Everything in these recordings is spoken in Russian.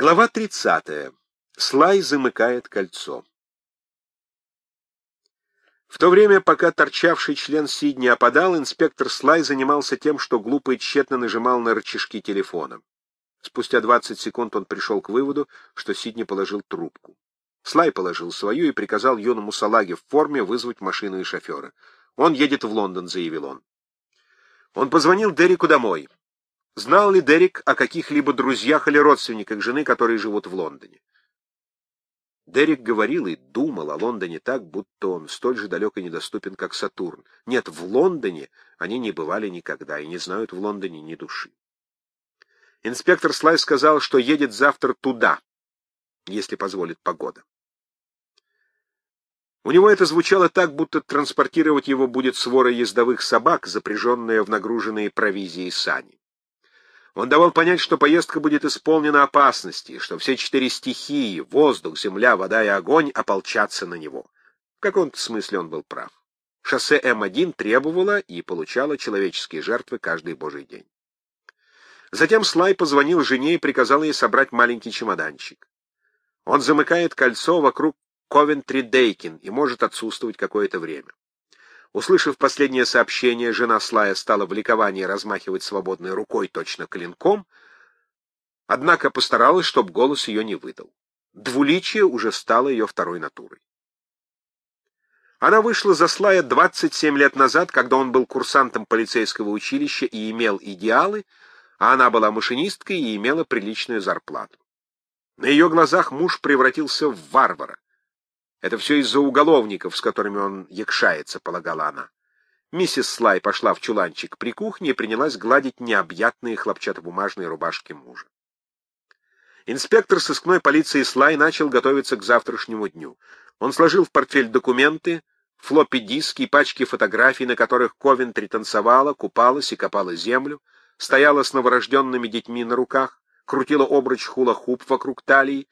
Глава 30. Слай замыкает кольцо. В то время, пока торчавший член Сидни опадал, инспектор Слай занимался тем, что глупо и тщетно нажимал на рычажки телефона. Спустя 20 секунд он пришел к выводу, что Сидни положил трубку. Слай положил свою и приказал юному салаге в форме вызвать машину и шофера. «Он едет в Лондон», — заявил он. Он позвонил Дереку домой. Знал ли Дерек о каких-либо друзьях или родственниках жены, которые живут в Лондоне? Дерек говорил и думал о Лондоне так, будто он столь же далек и недоступен, как Сатурн. Нет, в Лондоне они не бывали никогда и не знают в Лондоне ни души. Инспектор Слай сказал, что едет завтра туда, если позволит погода. У него это звучало так, будто транспортировать его будет свора ездовых собак, запряженная в нагруженные провизией сани. Он давал понять, что поездка будет исполнена опасности, что все четыре стихии — воздух, земля, вода и огонь — ополчатся на него. В каком-то смысле он был прав. Шоссе М1 требовало и получало человеческие жертвы каждый божий день. Затем Слай позвонил жене и приказал ей собрать маленький чемоданчик. Он замыкает кольцо вокруг Ковентри-Дейкин и может отсутствовать какое-то время. Услышав последнее сообщение, жена Слая стала в ликовании размахивать свободной рукой точно клинком, однако постаралась, чтобы голос ее не выдал. Двуличие уже стало ее второй натурой. Она вышла за Слая 27 лет назад, когда он был курсантом полицейского училища и имел идеалы, а она была машинисткой и имела приличную зарплату. На ее глазах муж превратился в варвара. Это все из-за уголовников, с которыми он якшается, полагала она. Миссис Слай пошла в чуланчик при кухне и принялась гладить необъятные хлопчатобумажные рубашки мужа. Инспектор сыскной полиции Слай начал готовиться к завтрашнему дню. Он сложил в портфель документы, флоппи-диски и пачки фотографий, на которых Ковентри танцевала, купалась и копала землю, стояла с новорожденными детьми на руках, крутила обруч хула-хуп вокруг талии,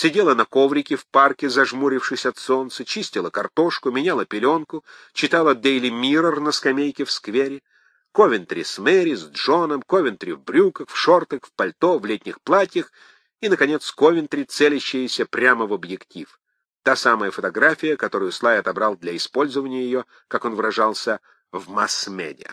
Сидела на коврике в парке, зажмурившись от солнца, чистила картошку, меняла пеленку, читала Daily Mirror на скамейке в сквере. Ковентри с Мэри, с Джоном, Ковентри в брюках, в шортах, в пальто, в летних платьях и, наконец, Ковентри, целящаяся прямо в объектив. Та самая фотография, которую Слай отобрал для использования ее, как он выражался, в масс-медиа.